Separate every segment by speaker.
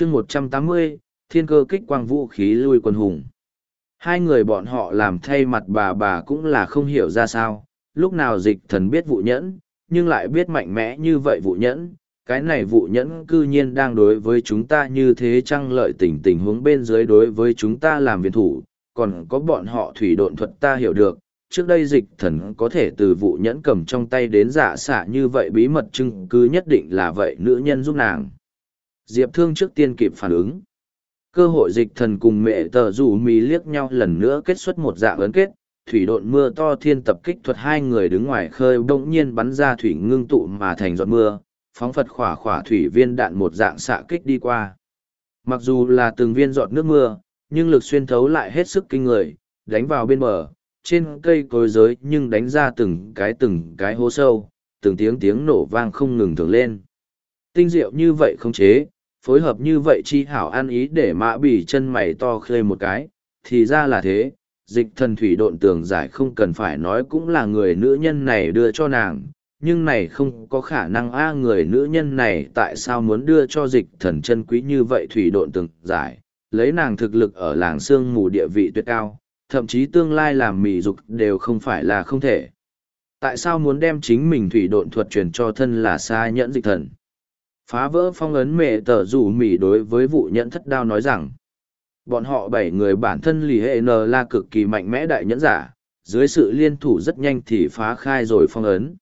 Speaker 1: chương một trăm tám mươi, thiên cơ kích quang vũ khí lui quân hùng. Hai người bọn họ làm thay mặt bà bà cũng là không hiểu ra sao, lúc nào dịch thần biết vụ nhẫn, nhưng lại biết mạnh mẽ như vậy vụ nhẫn, cái này vụ nhẫn cư nhiên đang đối với chúng ta như thế trăng lợi tình tình huống bên dưới đối với chúng ta làm viên thủ, còn có bọn họ thủy độn thuật ta hiểu được, trước đây dịch thần có thể từ vụ nhẫn cầm trong tay đến giả xạ như vậy bí mật chứng cứ nhất định là vậy nữ nhân giúp nàng diệp thương trước tiên kịp phản ứng. Cơ hội dịch thần cùng mẹ tờ rủ mì liếc nhau lần nữa kết xuất một dạng ấn kết. Thủy độn mưa to thiên tập kích thuật hai người đứng ngoài khơi bỗng nhiên bắn ra thủy ngưng tụ mà thành giọt mưa. Phóng phật khỏa khỏa thủy viên đạn một dạng xạ kích đi qua. Mặc dù là từng viên giọt nước mưa, nhưng lực xuyên thấu lại hết sức kinh người, đánh vào bên bờ. Trên cây cối giới nhưng đánh ra từng cái từng cái hố sâu, từng tiếng tiếng nổ vang không ngừng thường lên tinh diệu như vậy không chế, phối hợp như vậy chi hảo ăn ý để mã bỉ chân mày to khơi một cái, thì ra là thế. Dịch thần thủy độn tường giải không cần phải nói cũng là người nữ nhân này đưa cho nàng, nhưng này không có khả năng a người nữ nhân này tại sao muốn đưa cho dịch thần chân quý như vậy thủy độn tường giải. Lấy nàng thực lực ở làng sương mù địa vị tuyệt cao, thậm chí tương lai làm mì dục đều không phải là không thể. Tại sao muốn đem chính mình thủy độn thuật truyền cho thân là xa nhẫn dịch thần? Phá vỡ phong ấn mẹ tờ rủ mỉ đối với vụ nhẫn thất đao nói rằng, bọn họ bảy người bản thân lì hệ n là cực kỳ mạnh mẽ đại nhẫn giả, dưới sự liên thủ rất nhanh thì phá khai rồi phong ấn.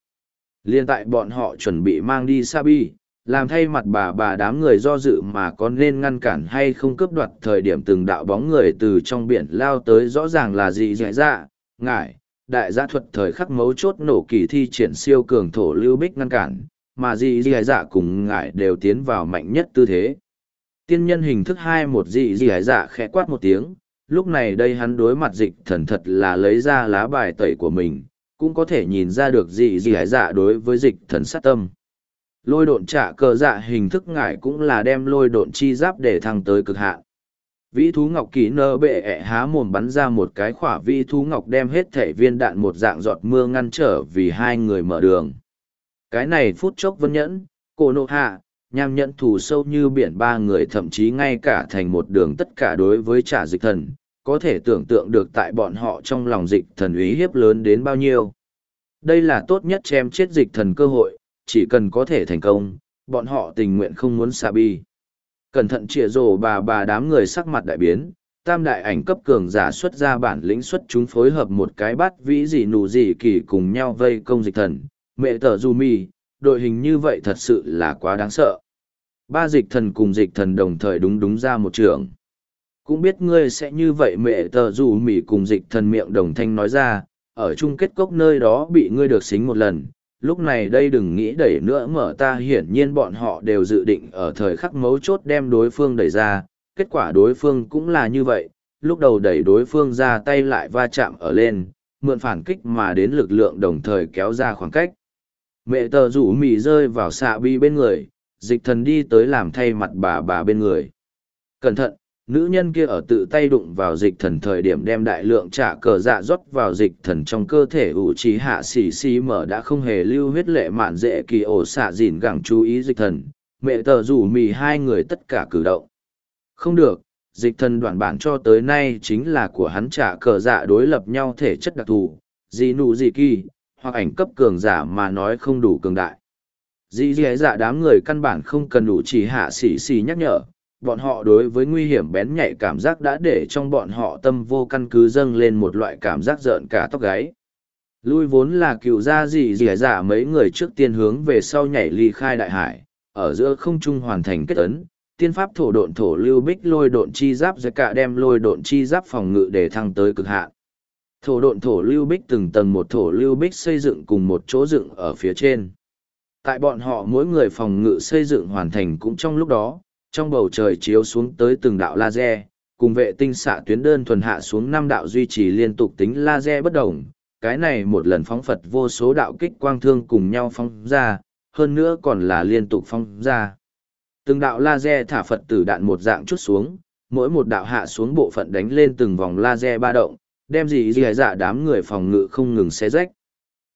Speaker 1: Liên tại bọn họ chuẩn bị mang đi sabi, làm thay mặt bà bà đám người do dự mà có nên ngăn cản hay không cướp đoạt thời điểm từng đạo bóng người từ trong biển lao tới rõ ràng là gì dạy dạ ngải, đại gia thuật thời khắc mấu chốt nổ kỳ thi triển siêu cường thổ lưu bích ngăn cản mà dị dị dạ cùng ngải đều tiến vào mạnh nhất tư thế. Tiên nhân hình thức hai một dị dị dạ khẽ quát một tiếng, lúc này đây hắn đối mặt dịch thần thật là lấy ra lá bài tẩy của mình, cũng có thể nhìn ra được dị dị dạ đối với dịch thần sát tâm. Lôi độn trả cờ dạ hình thức ngải cũng là đem lôi độn chi giáp để thăng tới cực hạn. Vĩ thú ngọc kỳ nơ bệ ẹ há mồm bắn ra một cái khỏa vĩ thú ngọc đem hết thể viên đạn một dạng giọt mưa ngăn trở vì hai người mở đường. Cái này phút chốc vân nhẫn, cổ nộ hạ, nham nhẫn thù sâu như biển ba người thậm chí ngay cả thành một đường tất cả đối với trả dịch thần, có thể tưởng tượng được tại bọn họ trong lòng dịch thần uy hiếp lớn đến bao nhiêu. Đây là tốt nhất chém chết dịch thần cơ hội, chỉ cần có thể thành công, bọn họ tình nguyện không muốn xa bi. Cẩn thận chĩa rổ bà bà đám người sắc mặt đại biến, tam đại ảnh cấp cường giả xuất ra bản lĩnh xuất chúng phối hợp một cái bắt vĩ gì nù gì kỳ cùng nhau vây công dịch thần, mẹ tờ dù mì, đội hình như vậy thật sự là quá đáng sợ. Ba dịch thần cùng dịch thần đồng thời đúng đúng ra một trường. Cũng biết ngươi sẽ như vậy mẹ tờ dù mì cùng dịch thần miệng đồng thanh nói ra ở chung kết cốc nơi đó bị ngươi được xính một lần. Lúc này đây đừng nghĩ đẩy nữa mở ta hiển nhiên bọn họ đều dự định ở thời khắc mấu chốt đem đối phương đẩy ra. Kết quả đối phương cũng là như vậy. Lúc đầu đẩy đối phương ra tay lại va chạm ở lên mượn phản kích mà đến lực lượng đồng thời kéo ra khoảng cách mẹ tờ rủ mì rơi vào xạ bi bên người, dịch thần đi tới làm thay mặt bà bà bên người. Cẩn thận, nữ nhân kia ở tự tay đụng vào dịch thần thời điểm đem đại lượng trả cờ dạ rót vào dịch thần trong cơ thể ủ trí hạ xì xì mở đã không hề lưu huyết lệ mạn dễ kỳ ổ xạ dìn gẳng chú ý dịch thần. Mẹ tờ rủ mì hai người tất cả cử động. Không được, dịch thần đoạn bản cho tới nay chính là của hắn trả cờ dạ đối lập nhau thể chất đặc thù. Gì nụ gì kỳ hoặc ảnh cấp cường giả mà nói không đủ cường đại. Dĩ dĩ dạ, dạ đám người căn bản không cần đủ chỉ hạ xỉ xỉ nhắc nhở, bọn họ đối với nguy hiểm bén nhạy cảm giác đã để trong bọn họ tâm vô căn cứ dâng lên một loại cảm giác rợn cả tóc gáy. Lui vốn là cựu gia dị dì dạ mấy người trước tiên hướng về sau nhảy ly khai đại hải, ở giữa không trung hoàn thành kết ấn, tiên pháp thổ độn thổ lưu bích lôi độn chi giáp giải cả đem lôi độn chi giáp phòng ngự để thăng tới cực hạn. Thổ độn thổ lưu bích từng tầng một thổ lưu bích xây dựng cùng một chỗ dựng ở phía trên. Tại bọn họ mỗi người phòng ngự xây dựng hoàn thành cũng trong lúc đó, trong bầu trời chiếu xuống tới từng đạo laser, cùng vệ tinh xạ tuyến đơn thuần hạ xuống năm đạo duy trì liên tục tính laser bất đồng. Cái này một lần phóng Phật vô số đạo kích quang thương cùng nhau phóng ra, hơn nữa còn là liên tục phóng ra. Từng đạo laser thả Phật tử đạn một dạng chút xuống, mỗi một đạo hạ xuống bộ phận đánh lên từng vòng laser ba động, đem gì gì dạ đám người phòng ngự không ngừng xé rách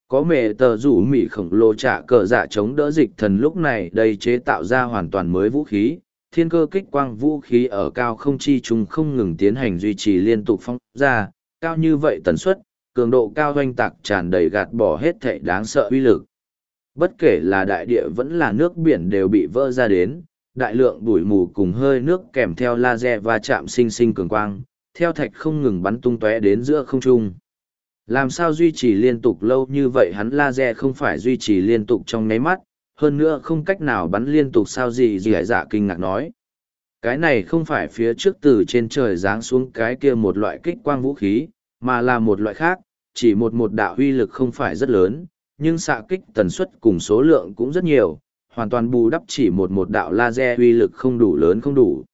Speaker 1: có mẹ tờ rủ mỹ khổng lồ trả cờ dạ chống đỡ dịch thần lúc này đây chế tạo ra hoàn toàn mới vũ khí thiên cơ kích quang vũ khí ở cao không chi trùng không ngừng tiến hành duy trì liên tục phong ra, cao như vậy tần suất, cường độ cao doanh tạc tràn đầy gạt bỏ hết thệ đáng sợ uy lực. Bất kể là đại địa vẫn là nước biển đều bị vỡ ra đến, đại lượng bụi mù cùng hơi nước kèm theo laser và chạm sinh sinh cường quang, theo thạch không ngừng bắn tung tóe đến giữa không trung. Làm sao duy trì liên tục lâu như vậy hắn laser không phải duy trì liên tục trong nháy mắt, hơn nữa không cách nào bắn liên tục sao gì gì hải dạ kinh ngạc nói. Cái này không phải phía trước từ trên trời giáng xuống cái kia một loại kích quang vũ khí, mà là một loại khác, chỉ một một đạo huy lực không phải rất lớn, nhưng xạ kích tần suất cùng số lượng cũng rất nhiều, hoàn toàn bù đắp chỉ một một đạo laser huy lực không đủ lớn không đủ.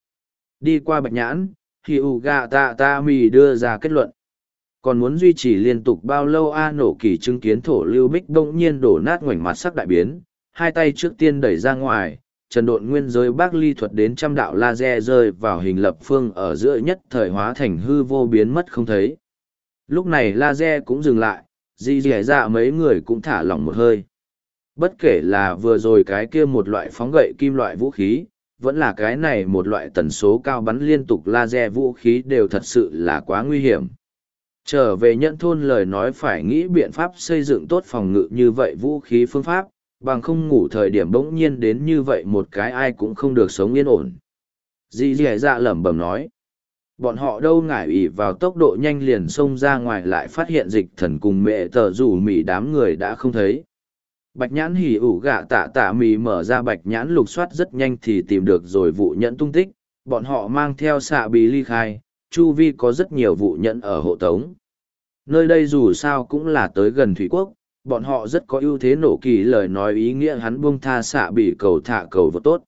Speaker 1: Đi qua bạch nhãn, Hiệu gạ tạ Ta mì đưa ra kết luận. Còn muốn duy trì liên tục bao lâu A nổ kỳ chứng kiến thổ lưu bích đông nhiên đổ nát ngoảnh mặt sắc đại biến, hai tay trước tiên đẩy ra ngoài, trần độn nguyên giới bác ly thuật đến trăm đạo laser rơi vào hình lập phương ở giữa nhất thời hóa thành hư vô biến mất không thấy. Lúc này laser cũng dừng lại, dì dẻ dạ mấy người cũng thả lỏng một hơi. Bất kể là vừa rồi cái kia một loại phóng gậy kim loại vũ khí, vẫn là cái này một loại tần số cao bắn liên tục laser vũ khí đều thật sự là quá nguy hiểm. Trở về nhận thôn lời nói phải nghĩ biện pháp xây dựng tốt phòng ngự như vậy vũ khí phương pháp, bằng không ngủ thời điểm bỗng nhiên đến như vậy một cái ai cũng không được sống yên ổn. Dì dì dạ lẩm bẩm nói. Bọn họ đâu ngại ủy vào tốc độ nhanh liền xông ra ngoài lại phát hiện dịch thần cùng mẹ tờ rủ mỉ đám người đã không thấy. Bạch nhãn hỉ ủ gạ tạ tạ mì mở ra bạch nhãn lục soát rất nhanh thì tìm được rồi vụ nhẫn tung tích, bọn họ mang theo xạ bí ly khai, chu vi có rất nhiều vụ nhẫn ở hộ tống. Nơi đây dù sao cũng là tới gần Thủy Quốc, bọn họ rất có ưu thế nổ kỳ lời nói ý nghĩa hắn buông tha xạ bị cầu thả cầu vô tốt.